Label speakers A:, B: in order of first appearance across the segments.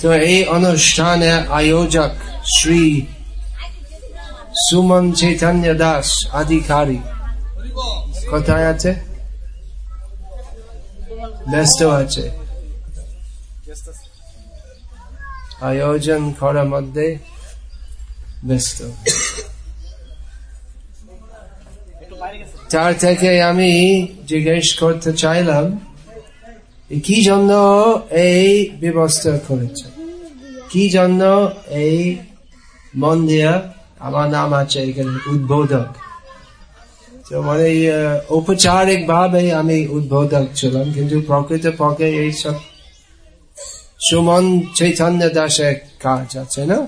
A: তো এই অনুষ্ঠানে আয়োজক শ্রী সুমন চৈতন্য দাস আধিকারী কোথায় আছে
B: ব্যস্ত আছে
A: আয়োজন করার মধ্যে ব্যস্ত তার থেকে আমি জিজ্ঞেস করতে চাইলাম কি জন্য এই ব্যবস্থা করেছে কি জন্য এই মন্দির আমার নাম আছে এখানে উদ্বোধক মানে ঔপচারিক ভাবে আমি উদ্বোধক ছিলাম কিন্তু প্রকৃত পক্ষে এইসব সুমন চৈতন্য দাসের কাজ আছে না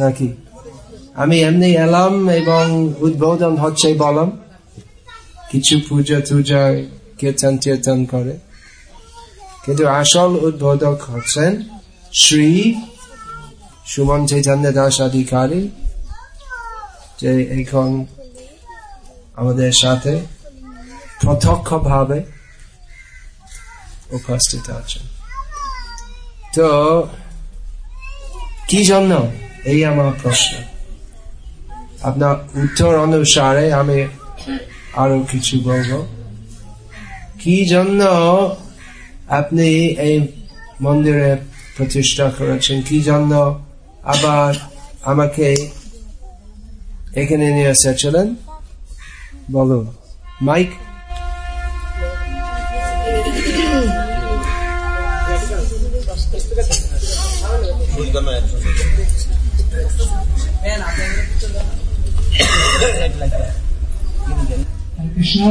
A: নাকি আমি এমনি এলাম এবং উদ্বোধন হচ্ছে বললাম কিছু পূজা টুজা কীর্তন চেতন করে কিন্তু আসল উদ্বোধক হচ্ছেন শ্রী সুমন চৈতন্য দাস আধিকারী যে এখন আমাদের সাথে প্রত্যক্ষ ভাবে উপস্থিত আছেন তো কি জন্য এই আমার প্রশ্ন আপনার উত্তর অনুসারে আমি আরো কিছু বলব কি জন্য আপনি এই মন্দিরে প্রতিষ্ঠা করেছেন কি জন্য আবার আমাকে এখানে নিয়ে এসেছিলেন বলো মাইক
B: কৃষ্ণ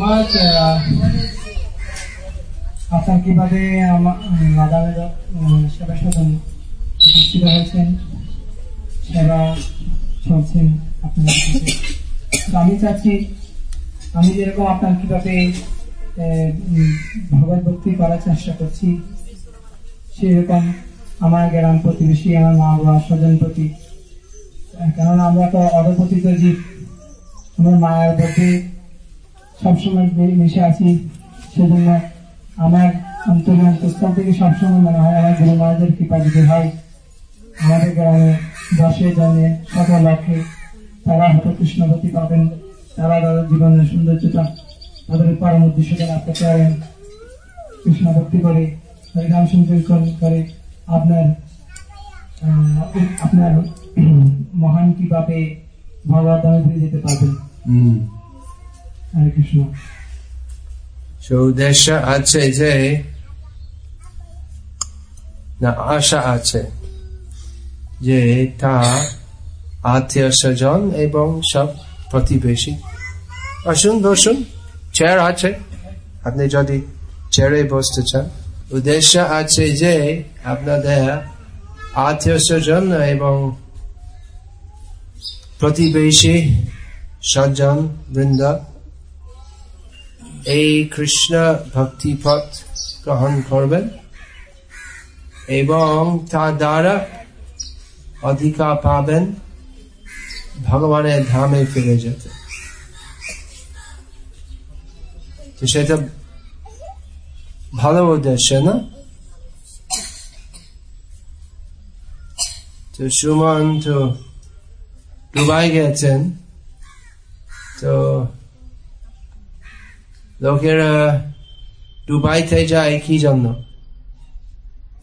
B: much. আপনার আচ্ছা, কিভাবে আদালত সেবা সদন শিক্ষিত হয়েছেন সেবা চলছেন আপনার আমি চাচ্ছি আমি যেরকম আপনার কিভাবে ভগবত ভক্তি করার চেষ্টা করছি সেরকম আমার গ্রাম প্রতিবেশী আমার মা বাবা স্বজন প্রতি কারণ আমরা তো অধপতিত জীব আমার মায়ের প্রতি সবসময় মিশে আছি সেজন্য আমার অন্তরে অন্তঃস্থল থেকে সবসময় মনে হয় আমার গুরু মায়েদের কৃপা দিতে হয় আমাদের গ্রামে দশে জনে সকাল লক্ষে তারা হয়তো কৃষ্ণবতী পাবেন তারা তাদের জীবনের সৌন্দর্যটা তাদের পরম উদ্দেশ্যটা রাখতে পারেন কৃষ্ণ করে গান সংকীর্তন করে আপনার আপনার মহান কিভাবে ভগবান ফিরে যেতে পারবেন হরে
A: আছে যে না আশা আছে যে তা আত্মীয় স্বজন এবং সব প্রতিবেশী আসুন বসুন চেয়ার আছে আপনি যদি চেয়ারে বসতে চান উদ্দেশ্য আছে যে আপনাদের আত্মীয় স্বজন এবং প্রতিবেশী স্বজন বৃন্দ এই কৃষ্ণ ভক্তি পথ গ্রহণ করবেন এবং তা দ্বারা অধিকা পাবেন ভগবানের ধামে ফিরে যেতে তো সেটা ভালো উদ্দেশ্য না তো সুমন তো ডুবাই গেছেন তো লোকের ডুবাইতে যায় কি জন্য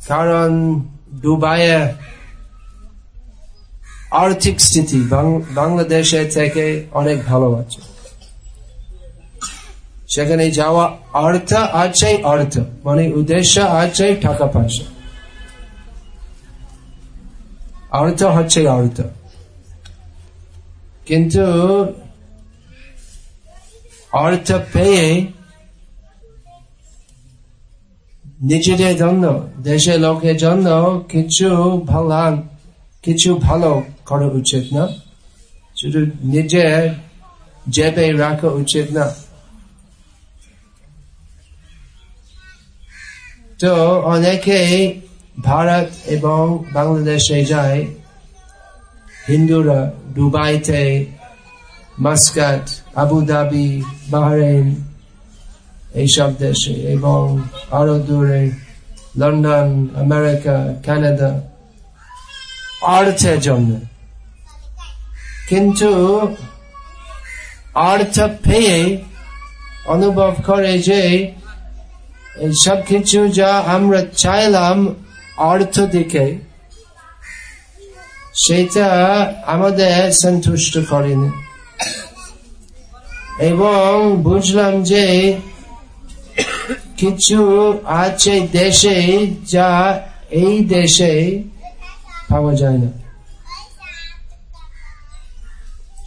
A: কারণ ডুবাই আর্থিক স্থিতি বাংলাদেশে থেকে অনেক ভালো আছে সেখানে যাওয়া অর্থ আছে অর্থ মানে উদ্দেশ্য আছে টাকা পয়সা অর্থ হচ্ছে অর্থ কিন্তু অর্থ পেয়ে নিজেদের জন্য দেশের লোকের জন্য কিছু ভালো কিছু ভালো করা উচিত না শুধু নিজের জেবে রাখা উচিত না তো অনেকে ভারত এবং বাংলাদেশে যায় হিন্দুরা দুবাইতে মাস্কাট আবুধাবি বাহরেন এইসব দেশে এবং আরো দূরে লন্ডন আমেরিকা কানাডা অর্থের জন্য কিন্তু অর্থ পেয়ে অনুভব করে যে সব কিছু যা আমরা চাইলাম অর্থ দিকে সেটা আমাদের সন্তুষ্ট করেনি এবং বুঝলাম যে কিছু আছে দেশে যা এই দেশে পাওয়া যায় না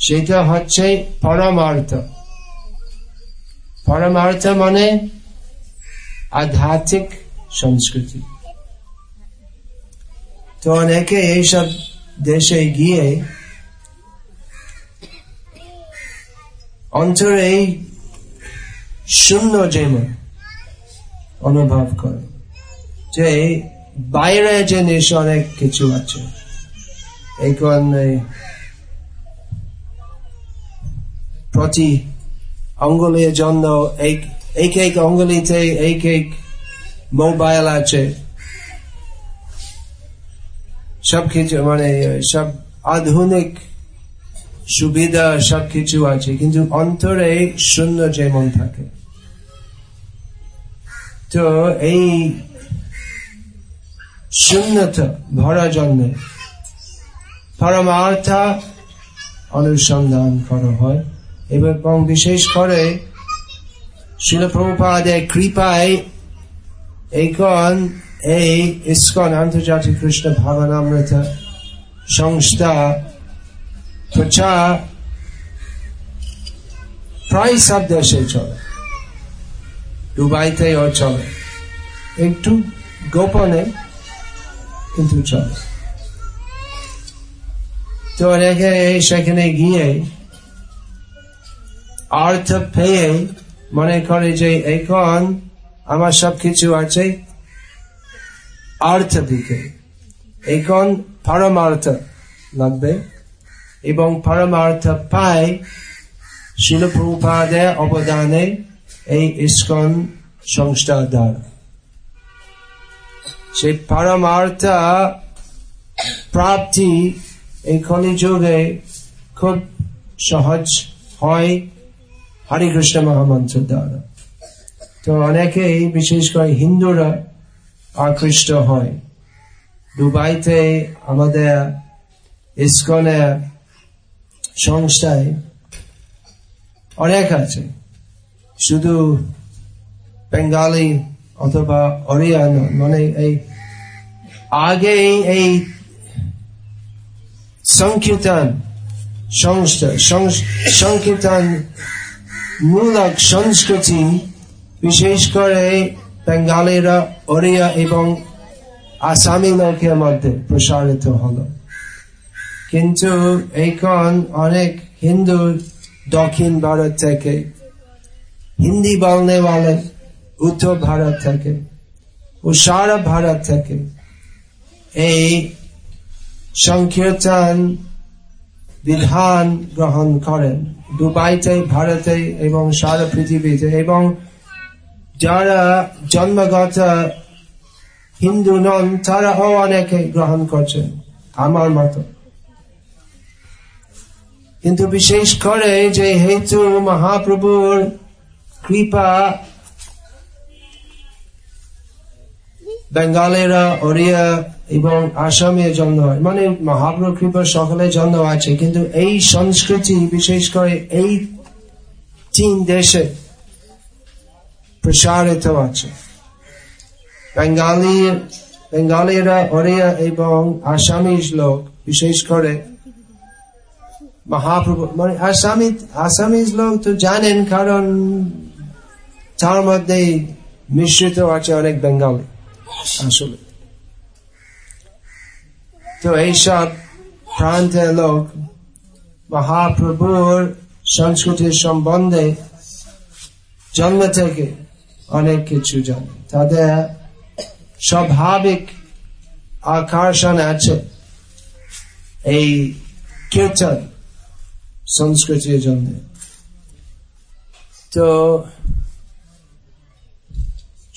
A: সেটা হচ্ছে পরমার্থ পরমার্থ মানে আধ্যাত্মিক সংস্কৃতি তো অনেকে এইসব দেশে গিয়ে অন্তরে এই শূন্য যেমন অনুভব করে যে বাইরে জিনিস অনেক কিছু আছে এই কারণে প্রতি অঙ্গলের জন্য এক এক অঙ্গলিতে এক এক মোবাইল আছে সব কিছু মানে সব আধুনিক সুবিধা সব কিছু আছে কিন্তু অন্তরে শূন্য যেমন থাকে তো এই শূন্যত ভরা জন্মে পরমার্থা অনুসন্ধান করা হয় এবং বিশেষ করে শিলপ্রপাদের কৃপায় এখন এই ইস্কন আন্তর্জাতিক কৃষ্ণ ভাবনামৃত সংস্থা প্রচার প্রায় সব দেশে চলে ডুবাইতেও চলে একটু গোপনে কিন্তু চলে তো রেখে সেখানে গিয়ে অর্থ পেয়ে মনে করে যে এখন আমার সব কিছু আছে অর্থ দিকে এখন পরমার্থ লাগবে এবং পরমার্থ পায় শিলপ্রপাদের অবদানে এই ইস্কন সংস্থার দ্বারা সেই পারমার্থা প্রাপ্তি এই কলিযুগে খুব সহজ হয় হরে কৃষ্ণ মহামন্ত্র দ্বারা তো অনেকেই বিশেষ করে হিন্দুরা আকৃষ্ট হয় দুবাইতে আমাদের ইস্কনের সংস্থায় অনেক আছে শুধু বেঙ্গালি অথবা ওড়িয়া মানে এই আগে এই সংকীর্তন সংকীর্তন মূলক সংস্কৃতি বিশেষ করে বেঙ্গালিরা ওড়িয়া এবং আসামি লোকের মধ্যে প্রসারিত হল কিন্তু এখন অনেক হিন্দু দক্ষিণ ভারত থেকে হিন্দি বলনে वाले উত্তর ভারত থেকে ও সারা ভারত থেকে এই সংকীর্তন বিধান গ্রহণ করেন দুবাইতে ভারতে এবং সারা পৃথিবীতে এবং যারা জন্মগত হিন্দু নন তারাও অনেকে গ্রহণ করছে আমার মতো কিন্তু বিশেষ করে যে হেতু মহাপ্রভুর কৃপা বেঙ্গালেরা ওড়িয়া এবং আসামে জন্ম হয় মানে মহাপ্রভু কৃপার সকলে জন্ম আছে কিন্তু এই সংস্কৃতি বিশেষ করে এই তিন দেশে প্রসারিত আছে বেঙ্গালি বেঙ্গালিরা ওড়িয়া এবং আসামিজ লোক বিশেষ করে মহাপ্রভু মানে আসামি আসামিজ লোক তো জানেন কারণ তার মধ্যে মিশ্রিত আছে অনেক বেঙ্গালি আসলে তো এইসব প্রান্তের লোক মহাপ্রভুর সংস্কৃতির সম্বন্ধে জন্ম থেকে অনেক কিছু জানে তাদের স্বাভাবিক আকর্ষণ আছে এই কীর্তন সংস্কৃতির জন্য তো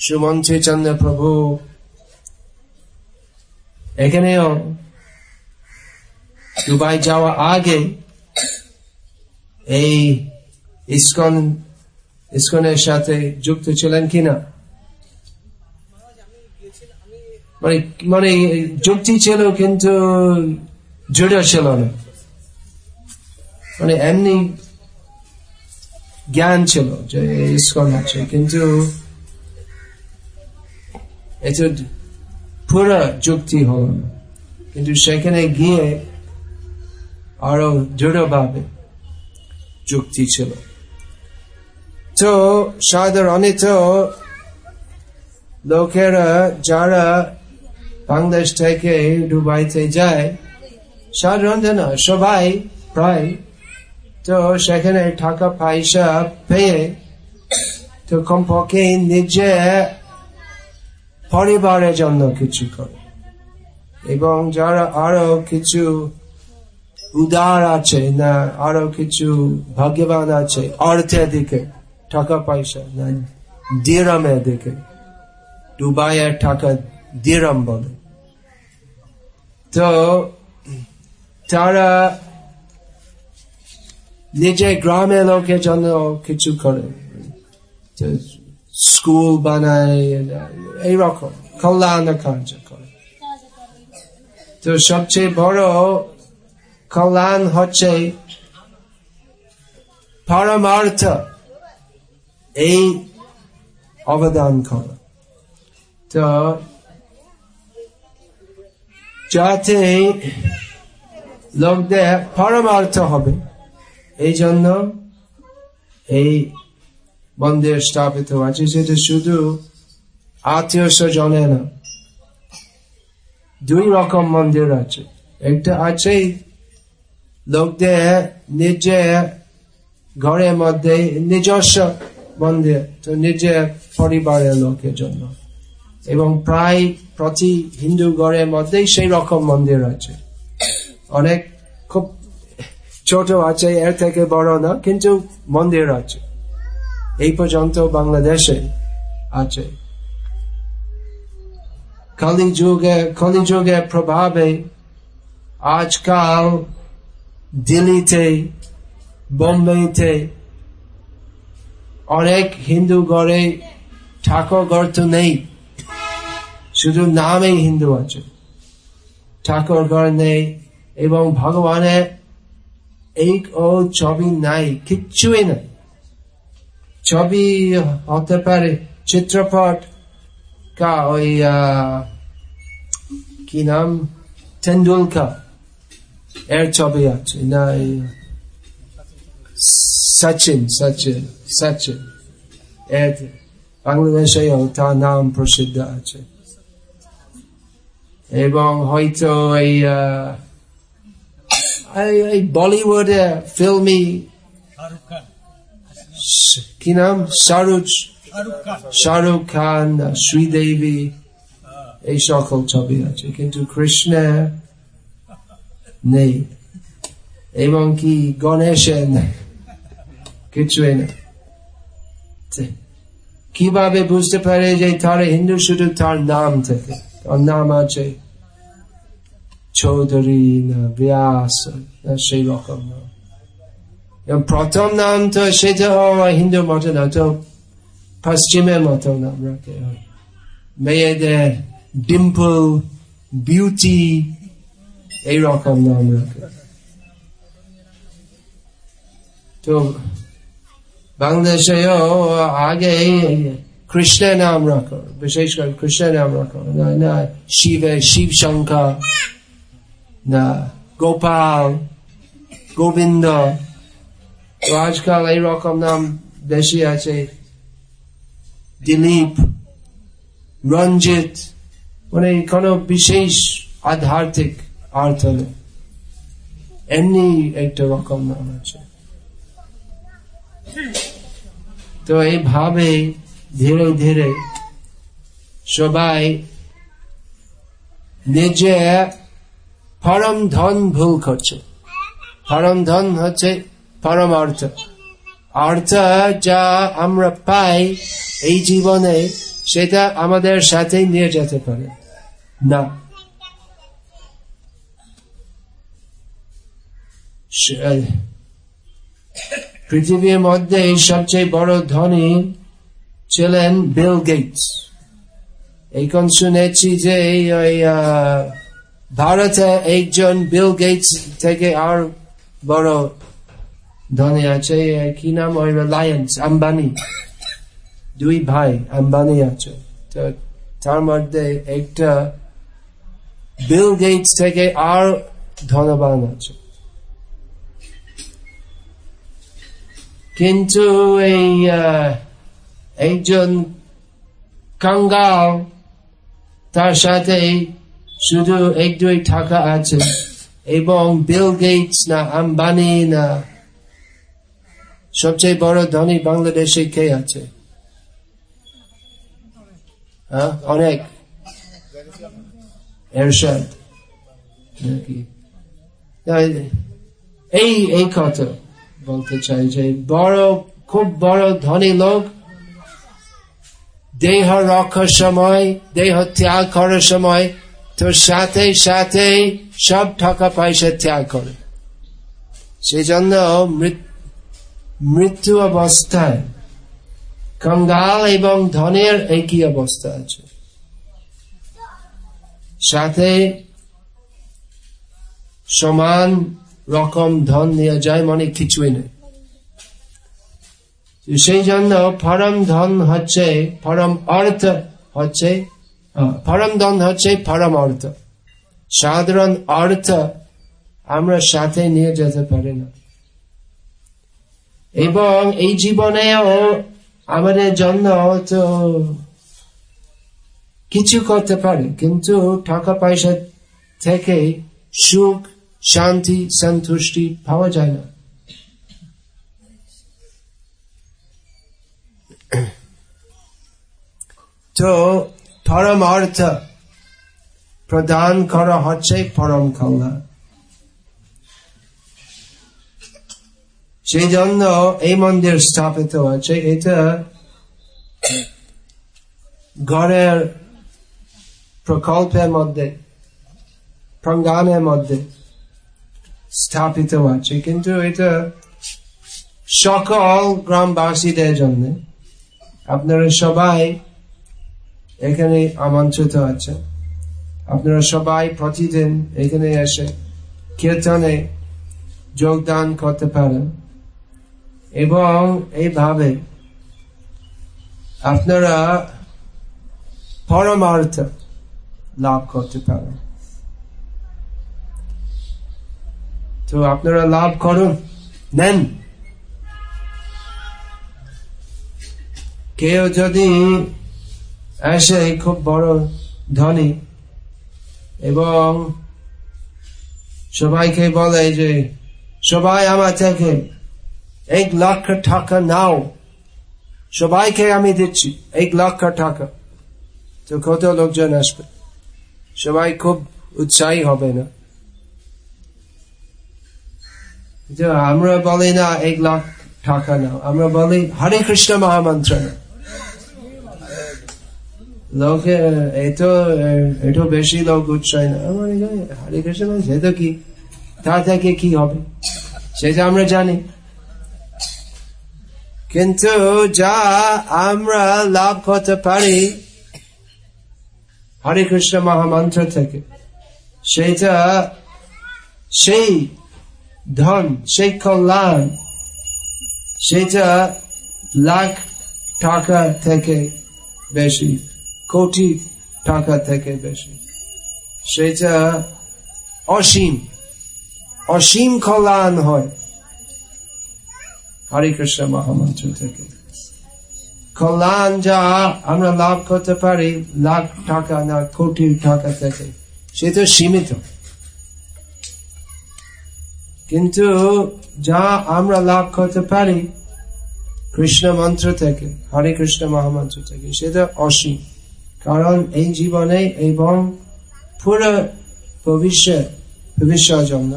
A: সুমন চৈতন্য প্রভু এখানেও দুবাই যাওয়া আগে এই ইস্কন ইস্কনের সাথে যুক্ত ছিলেন কিনা মানে মানে যুক্তি ছিল কিন্তু জুড়ে ছিল না মানে এমনি জ্ঞান ছিল যে ইস্কন আছে কিন্তু এটা পুরো যুক্তি হল কিন্তু সেখানে গিয়ে আরো দৃঢ়ভাবে যুক্তি ছিল তো সাধারণত লোকেরা যারা বাংলাদেশ থেকে ডুবাইতে যায় সাধারণত না সবাই প্রায় তো সেখানে টাকা পয়সা পেয়ে তো কমপক্ষে নিজে পরিবারের জন্য কিছু করে এবং যারা আরো কিছু উদার আছে না আরো কিছু ভাগ্যবান আছে অর্থের দিকে টাকা পয়সা না দিরমের দিকে ডুবাইয়ের টাকা দিরম বলে তো তারা নিজের গ্রামের লোকের জন্য কিছু করে স্কুল বানায় এইরকম কল্যাণ কার্য তো সবচেয়ে বড় কল্যাণ হচ্ছে পরমার্থ এই অবদান করা তো যাতে লোকদের পরমার্থ হবে এই জন্য এই মন্দির স্থাপিত আছে সেটা শুধু আত্মীয় স্বজনে না দুই রকম মন্দির আছে একটা আছে লোকদের নিজে ঘরের মধ্যে নিজস্ব মন্দির তো নিজের পরিবারের লোকের জন্য এবং প্রায় প্রতি হিন্দু ঘরের মধ্যেই সেই রকম মন্দির আছে অনেক খুব ছোট আছে এর থেকে বড় না কিন্তু মন্দির আছে এই পর্যন্ত বাংলাদেশে আছে কলি যুগে কলি প্রভাবে আজকাল দিল্লিতে বোম্বেতে অনেক হিন্দু গড়ে ঠাকুর গর্ত নেই শুধু নামে হিন্দু আছে ঠাকুর ঘর নেই এবং ভগবানের এই ও ছবি নাই কিচ্ছুই নাই ছবি হতে পারে চিত্রপট কা ওই কি নাম টেন্ডুলকার এর ছবি আছে না সচিন সচিন সচিন এর বাংলাদেশেও তার নাম প্রসিদ্ধ আছে এবং হয়তো এই এই বলিউডে ফিল্মি শাহরুখ খান কি নাম শাহরুখ শাহরুখ খান শ্রীদেবী এই সকল ছবি আছে কিন্তু কৃষ্ণ নেই এবং কি গণেশের কিছুই নেই কিভাবে বুঝতে পারে যে তার হিন্দু শুধু তার নাম থেকে তার নাম আছে চৌধুরী না ব্যাস না সেই রকম না এবং প্রথম নাম তো সেটা হিন্দু মতো না তো পশ্চিমের মতো নাম রাখে মেয়েদের ডিম্পল বিউটি এইরকম নাম রাখে তো বাংলাদেশেও আগে কৃষ্ণের নাম রাখো বিশেষ করে কৃষ্ণের নাম রাখো না না শিবে শিব শঙ্কর না গোপাল গোবিন্দ তো আজকাল এইরকম নাম বেশি আছে দিলীপ রঞ্জিত মানে কোনো বিশেষ আধ্যাত্মিক অর্থ এমনি একটা রকম নাম আছে তো এইভাবে ধীরে ধীরে সবাই নিজে পরম ধন ভুল করছে পরম ধন হচ্ছে পরম অর্থ অর্থ যা আমরা পাই এই জীবনে সেটা আমাদের সাথে নিয়ে যেতে পারে না পৃথিবীর মধ্যে সবচেয়ে বড় ধনী ছিলেন বিল গেটস এইখন শুনেছি যে ওই ভারতে একজন বিল গেটস থেকে আর বড় ধনে আছে কি নাম ওই রিলায়েন্স আম্বানি দুই ভাই আম্বানি আছে তো তার মধ্যে একটা বিল গেটস থেকে আর ধনবান আছে কিন্তু এই একজন কাঙ্গাল তার সাথে শুধু এক দুই টাকা আছে এবং বিল গেটস না আম্বানি না সবচেয়ে বড় ধনী বাংলাদেশে কে আছে হ্যাঁ অনেক এরশাদ এই এই কথা বলতে চাই যে বড় খুব বড় ধনী লোক দেহ রক্ষার সময় দেহ ত্যাগ করার সময় তোর সাথে সাথে সব টাকা পয়সা ত্যাগ করে সেই জন্য মৃত্যু মৃত্যু অবস্থায় কঙ্গাল এবং ধনের একই অবস্থা আছে সাথে সমান রকম ধন নেওয়া যায় মানে কিছুই নেই সেই জন্য ফরম ধন হচ্ছে ফরম অর্থ হচ্ছে ফরম ধন হচ্ছে ফরম অর্থ সাধারণ অর্থ আমরা সাথে নিয়ে যেতে পারি না এবং এই জীবনেও আমাদের জন্য তো কিছু করতে পারে কিন্তু টাকা পয়সা থেকে সুখ শান্তি সন্তুষ্টি পাওয়া যায় না তো অর্থ প্রদান করা হচ্ছে পরম কল্যাণ সেই জন্য এই মন্দির স্থাপিত আছে এটা ঘরের প্রকল্পের মধ্যে প্রঙ্গানের মধ্যে স্থাপিত আছে কিন্তু এটা সকল গ্রামবাসীদের জন্য আপনারা সবাই এখানে আমন্ত্রিত আছে আপনারা সবাই প্রতিদিন এখানে এসে কীর্তনে যোগদান করতে পারেন এবং এইভাবে আপনারা পরমার্থ লাভ করতে পারেন তো আপনারা লাভ করুন নেন কেউ যদি এসে খুব বড় ধনী এবং সবাইকে বলে যে সবাই আমার থেকে এক লক্ষ টাকা নাও সবাইকে আমি দিচ্ছি এক লক্ষ টাকা তো কত লোকজন আসবে সবাই খুব উৎসাহী হবে না আমরা বলি না এক লাখ টাকা নাও আমরা বলি হরে কৃষ্ণ মহামন্ত্র লোকে এত এত বেশি লোক উৎসাহী না হরে কৃষ্ণ সে তো কি তার থেকে কি হবে সেটা আমরা জানি কিন্তু যা আমরা লাভ করতে পারি হরে কৃষ্ণ মহামন্ত্র থেকে সেইটা সেই ধন সেই কল্যাণ সেইটা লাখ টাকা থেকে বেশি কোটি টাকা থেকে বেশি সেটা অসীম অসীম কল্যাণ হয় হরে কৃষ্ণ মহামন্ত্র থেকে কল্যাণ যা আমরা লাভ করতে পারি লাখ টাকা না কোটি টাকা থেকে সে তো সীমিত কিন্তু যা আমরা লাভ করতে পারি কৃষ্ণ মন্ত্র থেকে হরে কৃষ্ণ মহামন্ত্র থেকে সেটা অসীম কারণ এই জীবনে এবং পুরো ভবিষ্যৎ ভবিষ্যৎ জন্য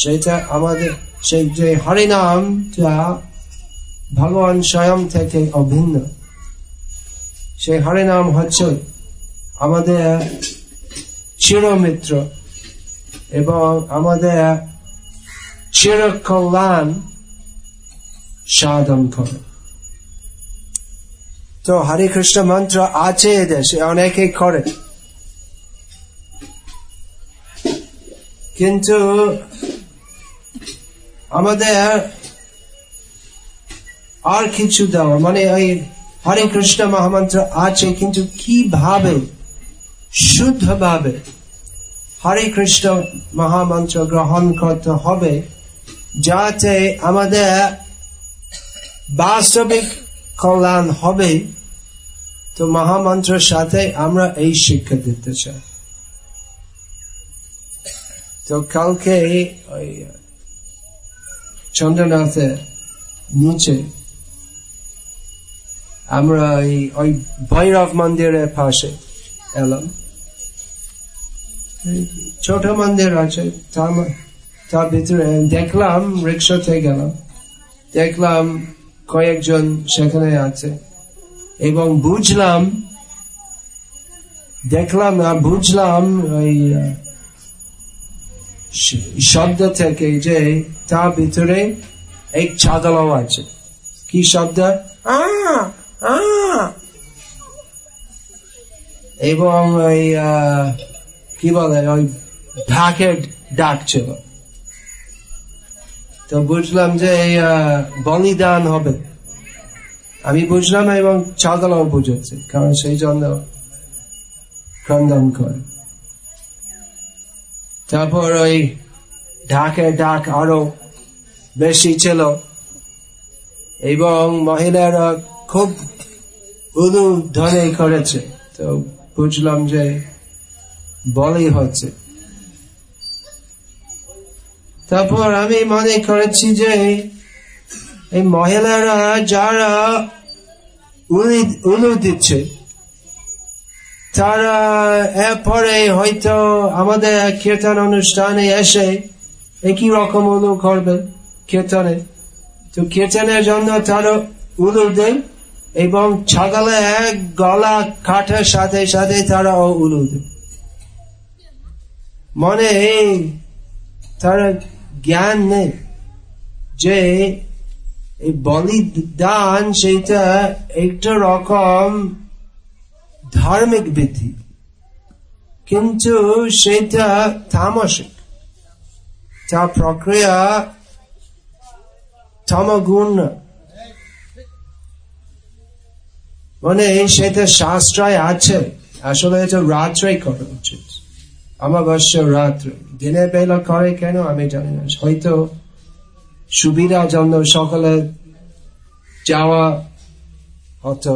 A: সেটা আমাদের সেই যে হরিনামটা ভগবান স্বয়ং থেকে অভিন্ন সেই হরিনাম হচ্ছে আমাদের চিরমিত্র এবং আমাদের চিরকল্যাণ সাধন করে তো হরি কৃষ্ণ মন্ত্র আছে দেশে অনেকে করে কিন্তু আমাদের আর কিছু দেওয়া মানে এই হরে কৃষ্ণ মহামন্ত্র আছে কিন্তু কিভাবে শুদ্ধভাবে হরে কৃষ্ণ মহামন্ত্র গ্রহণ করতে হবে যাতে আমাদের বাস্তবিক কল্যাণ হবে তো মহামন্ত্রের সাথে আমরা এই শিক্ষা দিতে চাই তো কালকে ওই চন্দ্রনাথের নিচে আমরা ওই ভৈরব মন্দিরের পাশে এলাম ছোট মন্দির আছে তার ভিতরে দেখলাম রিক্সাতে গেলাম দেখলাম কয়েকজন সেখানে আছে এবং বুঝলাম দেখলাম না বুঝলাম ওই শব্দ থেকে যে তা ভিতরে এক ছাগলও আছে কি শব্দ এবং ওই কি বলে ওই ঢাকের ডাক ছিল তো বুঝলাম যে এই বলিদান হবে আমি বুঝলাম এবং ছাগলও বুঝেছে কারণ সেই জন্য খন্দন করে তারপর ওই ঢাকের ডাক আরো বেশি ছিল এবং মহিলারা খুব উদুধনে করেছে তো বুঝলাম যে বলি হচ্ছে তারপর আমি মনে করেছি যে এই মহিলারা যারা উলু দিচ্ছে তারা এরপরে হয়তো আমাদের কীর্তন অনুষ্ঠানে এসে একই রকম উলু করবে কীর্তনে তো কীর্তনের জন্য তারা উলু দেন এবং ছাগলে এক গলা কাঠের সাথে সাথে তারা উলু দেন মনে এই তারা জ্ঞান নেই যে বলিদান সেটা একটা রকম ধার্মিক বৃদ্ধি কিন্তু সেটা তামসিক তা প্রক্রিয়া তমগুণ মানে সেটা শাস্ত্রায় আছে আসলে এটা রাত্রে করা উচিত অমাবস্য রাত্রে দিনের বেলা করে কেন আমি জানি না হয়তো সুবিধা জন্য সকালে যাওয়া হতো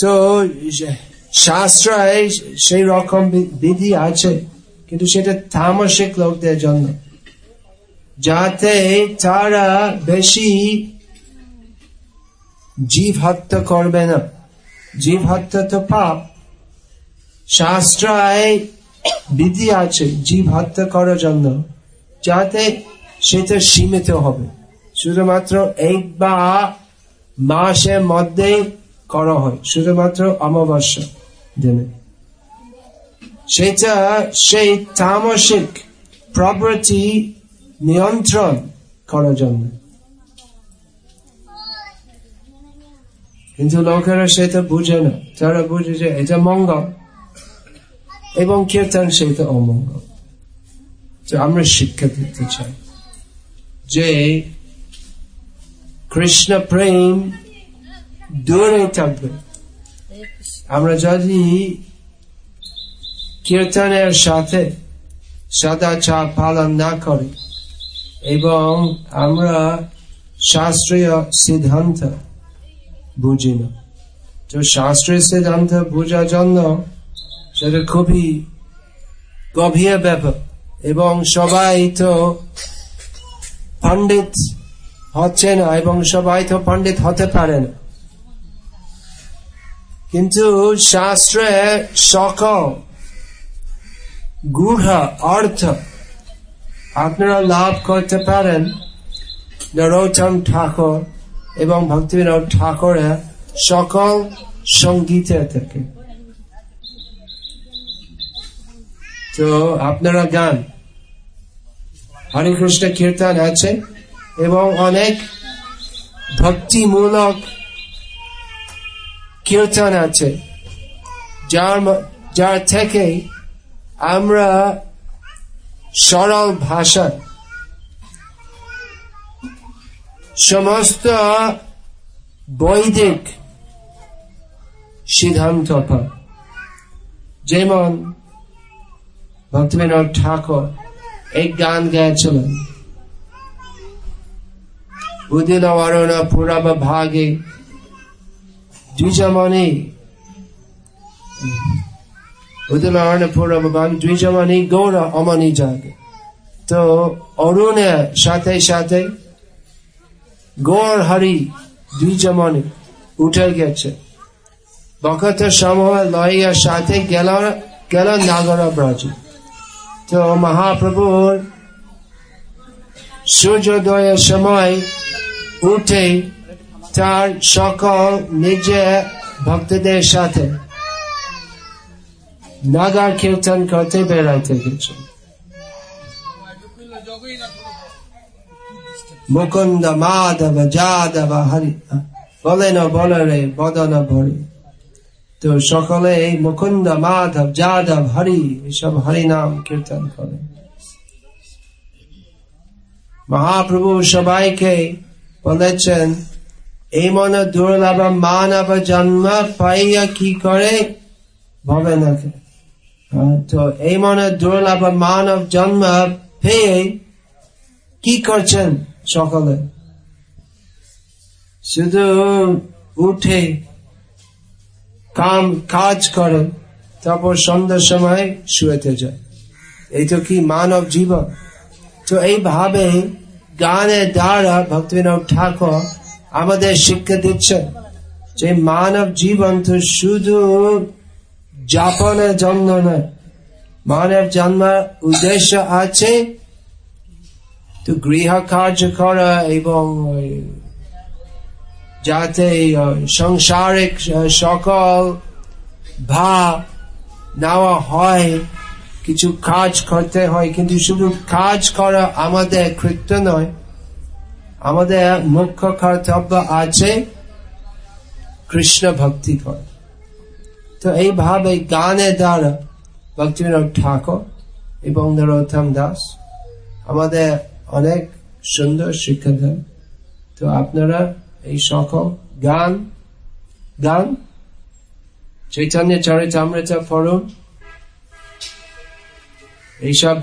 A: তো শাস্ত্রায় সেই রকম বিধি আছে কিন্তু সেটা থামসিক লোকদের জন্য যাতে তারা বেশি জীব হত্যা করবে না জীব হত্যা তো পাপ শাস্ত্রায় বিধি আছে জীব হত্যা করার জন্য যাতে সেটা সীমিত হবে শুধুমাত্র এক বা মাসের মধ্যে করা হয় শুধুমাত্র অমাবস্যা দিনে সেটা সেই তামসিক প্রপার্টি নিয়ন্ত্রণ করার জন্য কিন্তু লোকেরা সেটা বুঝে না তারা বুঝে যে এটা মঙ্গল এবং কীর্তন সেটা অমঙ্গল তো আমরা শিক্ষা দিতে চাই যে কৃষ্ণ প্রেম দূরে থাকবে আমরা যদি কীর্তনের সাথে সদাচার পালন না করি এবং আমরা শাস্ত্রীয় সিদ্ধান্ত বুঝি না তো শাস্ত্রীয় সিদ্ধান্ত বোঝার জন্য সেটা খুবই গভীর ব্যাপার এবং সবাই তো পণ্ডিত হচ্ছে না এবং সবাই তো পণ্ডিত হতে পারে না কিন্তু শাস্ত্রে সকল গুঢ় অর্থ আপনারা লাভ করতে পারেন নরোত্তম ঠাকুর এবং ভক্তিবিনোদ ঠাকুরের সকল সঙ্গীতে থেকে তো আপনারা গান হরে কৃষ্ণ কীর্তন আছে এবং অনেক ভক্তিমূলক কীর্তন আছে যার যার থেকে আমরা সরল ভাষা সমস্ত বৈদিক সিদ্ধান্ত যেমন ভক্তিবিনোদ ঠাকুর এই গান গেছিলেন উদিল অরণ পুরাব ভাগে Dvijamani. Udalarana Pura Bhavan Dvijamani Gora Amani Jag. তো অরুণের সাথে সাথে গড় হারি দুই জমানে উঠে গেছে বকত সমূহ লইয়া সাথে গেল গেল নাগর ব্রজ তো মহাপ্রভুর সূর্যোদয়ের সময় উঠে তার সকল নিজে ভক্তদের সাথে নাগার কীর্তন করতে বেড়াইতে গেছে মুকুন্দ মাধব যাদব হরি বলেন রে বদন ভরি তো সকলে এই মুকুন্দ মাধব যাদব হরি সব হরি নাম কীর্তন করে মহাপ্রভু সবাইকে বলেছেন এই মনে দুর্লভ মানব জন্ম পাইয়া কি করে ভবে না তো এই মনে দুর্লভ মানব জন্ম পেয়ে কি করছেন সকলে শুধু উঠে কাম কাজ করে তারপর সন্ধ্যার সময় শুয়েতে যায় এই তো কি মানব জীবন তো এইভাবে গানের দ্বারা ভক্তিবিনোদ ঠাকুর আমাদের শিক্ষা দিচ্ছেন যে মানব জীবন তো শুধু যাপনের জন্ম নয় মানব জন্মের উদ্দেশ্য আছে তো গৃহ কার্য করা এবং যাতে সংসারিক সকল ভা নেওয়া হয় কিছু কাজ করতে হয় কিন্তু শুধু কাজ করা আমাদের কৃত্য নয় আমাদের মুখ্য কর্তব্য আছে কৃষ্ণ ভক্তি কর তো এইভাবে গানের দ্বারা ভক্তিবিনোদ ঠাকুর এবং নরোত্তম দাস আমাদের অনেক সুন্দর শিক্ষা দেন তো আপনারা এই সকল গান গান চৈতন্য চা ফরুন এইসব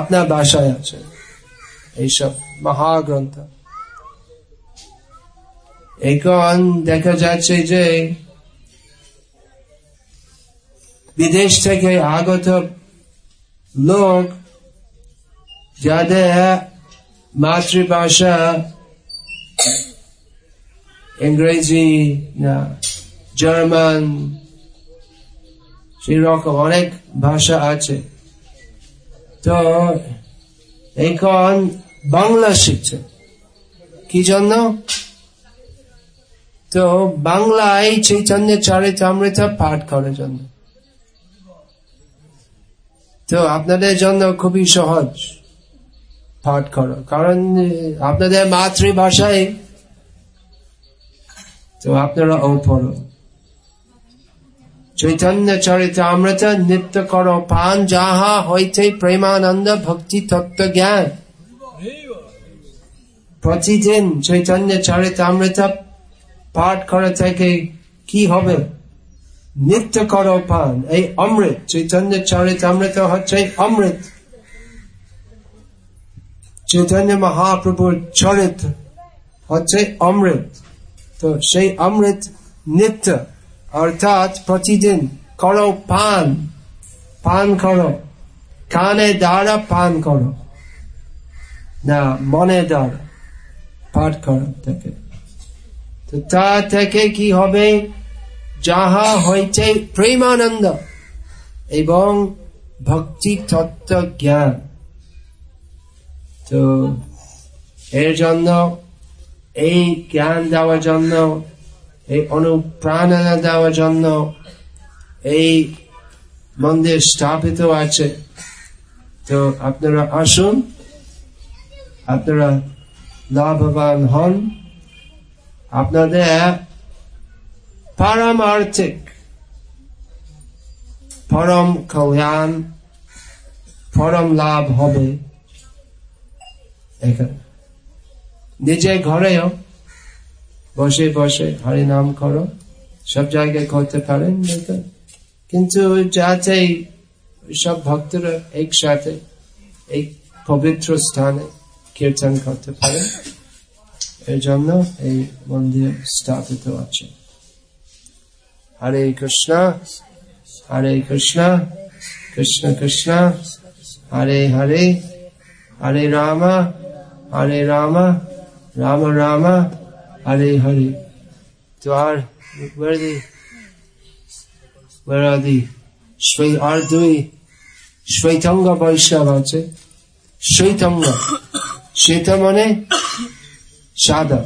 A: আপনার বাসায় আছে এইসব মহাগ্রন্থ এখন দেখা যাচ্ছে যে বিদেশ থেকে আগত লোক যাদের মাতৃভাষা ইংরেজি না জার্মান সেরকম অনেক ভাষা আছে তো এখন বাংলা শিখছে কি জন্য তো বাংলায় চৈতন্য চামড়েটা পাঠ করার জন্য তো আপনাদের জন্য খুবই সহজ পাঠ করো কারণ আপনাদের মাতৃভাষায় তো আপনারা ও পড়ো চৈতন্য অমৃত নিত্য কর পান যাহা হইতে প্রেমানন্দ ভক্তি তত্ত্ব জ্ঞান প্রতিদিন চৈতন্য অমৃত পাঠ করা থেকে কি হবে নিত্য কর পান এই অমৃত চৈতন্য অমৃত হচ্ছে অমৃত চৈতন্য মহাপ্রভুর চরিত্র হচ্ছে অমৃত তো সেই অমৃত নিত্য অর্থাৎ প্রতিদিন করো পান পান করো কানে দ্বারা পান করো না মনে দ্বারা পাঠ করো তাকে তো তা থেকে কি হবে যাহা হয়েছে প্রেমানন্দ এবং ভক্তি তত্ত্ব জ্ঞান তো এর জন্য এই জ্ঞান দেওয়ার জন্য এই অনুপ্রেরণা দেওয়ার জন্য এই মন্দির স্থাপিত আছে তো আপনারা আসুন আপনারা লাভবান হন আপনাদের আর্থিক পরম কল্যাণ পরম লাভ হবে এখানে নিজের ঘরেও বসে বসে নাম করো সব জায়গায় করতে পারেন কিন্তু যাতে সব ভক্তরা একসাথে এই পবিত্র স্থানে কীর্তন করতে পারেন এর জন্য এই মন্দির স্থাপিত আছে হরে কৃষ্ণ হরে কৃষ্ণ কৃষ্ণ কৃষ্ণ হরে হরে হরে রামা হরে রামা রাম রামা Hare Hare. To our, where are the, where are the, Shwe, our Dui, Shwetanga Vaishnava, say? Shvaitanga. Shweta মানে সাদা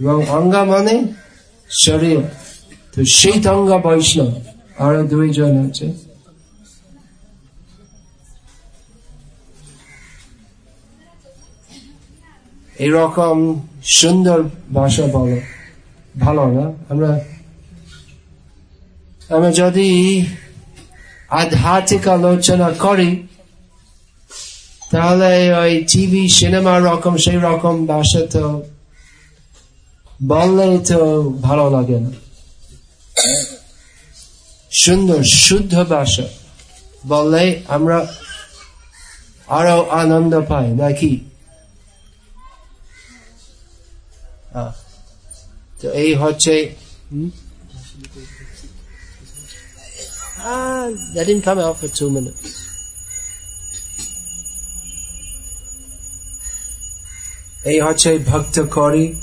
A: এবং অঙ্গা মানে শরীর তো শ্বেতাঙ্গা বৈষ্ণব আরো দুইজন আছে এরকম সুন্দর ভাষা বলো ভালো না আমরা আমরা যদি আধ্যাত্মিক আলোচনা করি তাহলে ওই টিভি সিনেমা রকম সেই রকম ভাষা তো বললে তো ভালো লাগে না সুন্দর শুদ্ধ ভাষা বললে আমরা আরো আনন্দ পাই নাকি So A Hoche. Ah, let him come out for two minutes. A Hoche Bhakta Kori.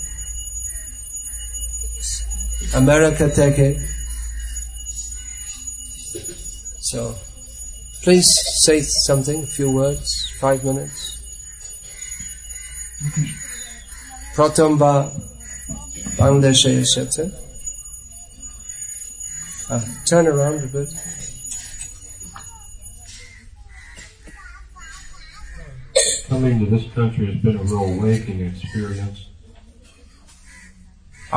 A: America Teke. So, please say something, a few words, five minutes. Pratambha pan desze jeszece. Uh, turn around a bit. Coming to this country has been a real waking experience.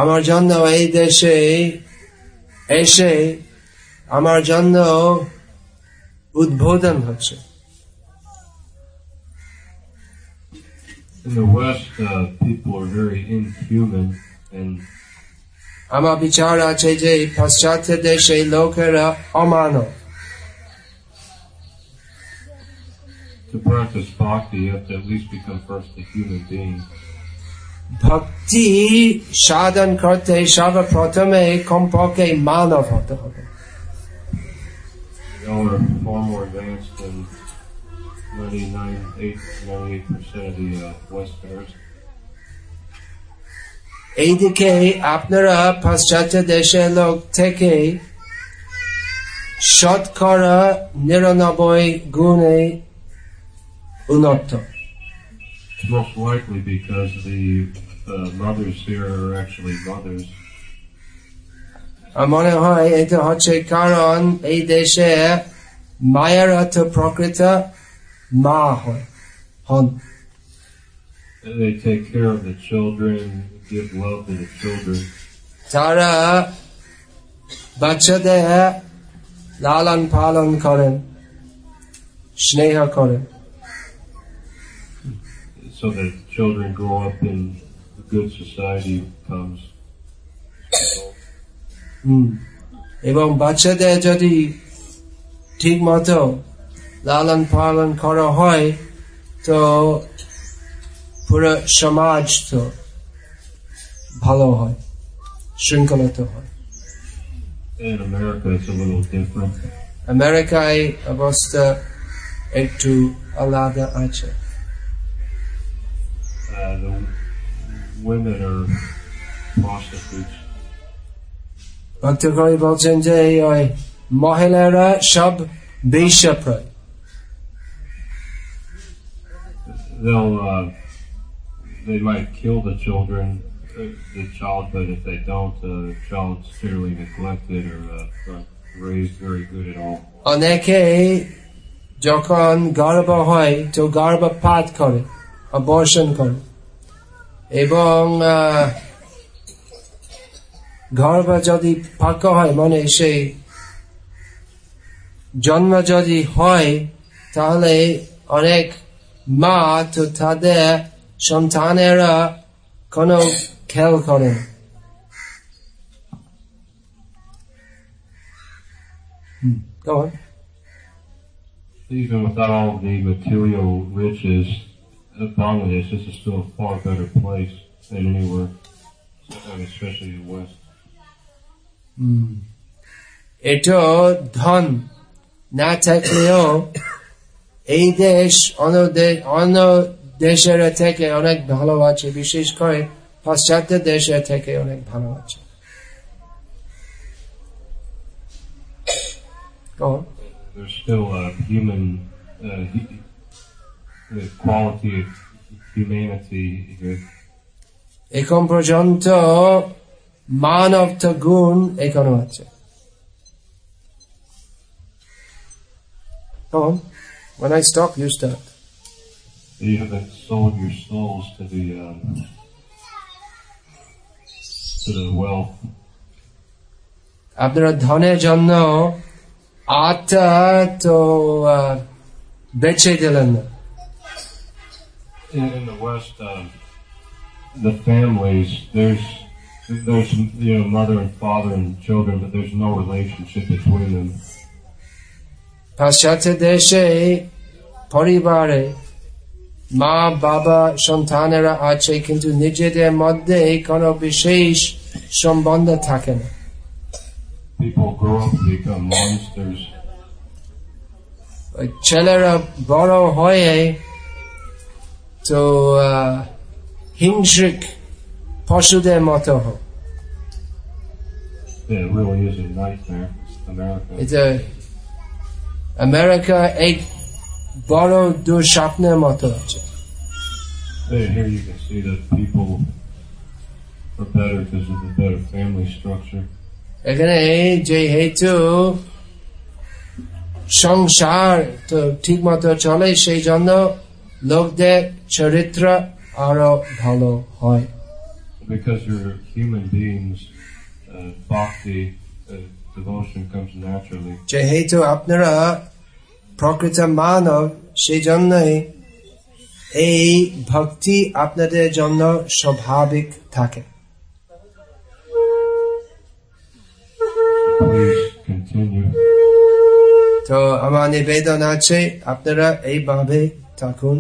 A: আমার জন্য এই দেশে এসে আমার জন্য উদ্বোধন
C: In the West, uh, people are very inhuman and
A: Amabichara chete paschate deshe lokara amano.
C: To practice bhakti, you have to at least become first a human being.
A: Bhakti shadan karte shava pratame kompoke manavata.
C: You know, we're far more advanced than
A: 99, 98% of the uh, Westerners. এইদিকে আপনারা পাশ্চাত্য দেশের লোক থেকে শতকরা নিরানব্বই গুণে উন্নত
C: Most likely because
A: the uh, mothers here are actually mothers. মনে হয় এটা হচ্ছে কারণ এই দেশে মায়ের অর্থ প্রকৃত মা হন They take care of the children যারা বাচ্চাদের লালন পালন করেন স্নেহ করেন
C: So that children grow up
A: in a good society এবং বাচ্চাদের যদি ঠিক মতো লালন পালন করা হয় তো পুরো সমাজ তো ভালো হয় শৃঙ্খলিত হয়
C: In America, it's a little different.
A: আমেরিকায় অবস্থা একটু আলাদা আছে Uh, the women are বলছেন যে ওই মহিলারা সব বেশাপ্রায়
C: They'll, uh, they might kill the children in childhood, if they don't, the child's severely neglected or not raised very good at all.
A: অনেকে যখন গর্ব হয় তো গর্ভপাত করে অবর্ষণ করে এবং গর্ভ যদি পাক হয় মানে সেই জন্ম যদি হয় তাহলে অনেক মা তো তাদের সন্তানেরা কোনো کل
C: Even without all the material riches of Bangladesh, this is still a far better
A: place than anywhere, especially the West. এটো ধন না থাকলেও এই দেশ অন্য দেশের থেকে অনেক ভালো আছে বিশেষ করে পাশ্চাত্য দেশে থেকে অনেক ভালো আছে
C: There's still a uh, human
A: uh, quality of humanity এখন পর্যন্ত মানব গুণ এখনো আছে on. When I stop, you start.
C: You have sold your souls to the uh,
A: আপনারা ধনের জন্য তো বেছে দিলেন না
C: in the West, um, the families, there's there's you know mother and father and children, but there's no relationship between
A: them. Ma baba shantanera ache kintu nijede madde kono bishesh shambanda taken. People grow up to become monsters. Chelera boro hoye to uh, hinshrik motoho. Yeah, it really is a nightmare, America. It's a America egg বড় দুঃস্বপ্নের মতো আছে
C: There, here you can see that people are better because of the better family structure.
A: এখানে যে হেতু সংসার তো ঠিক মতো চলে সেই জন্য লোকদের চরিত্র আরো ভালো হয়
C: Because you're human beings, uh, bhakti, uh, devotion comes naturally. যেহেতু
A: আপনারা প্রকৃত মানব সেই জন্যই এই ভক্তি আপনাদের জন্য স্বাভাবিক থাকে তো আমার নিবেদন আছে আপনারা এইভাবে থাকুন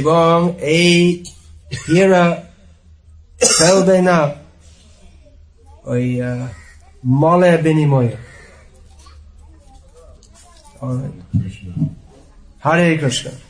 A: এবং এই হিয়া ফেলবে না ওই ماله بی نمای. آره. هر
C: یکشته.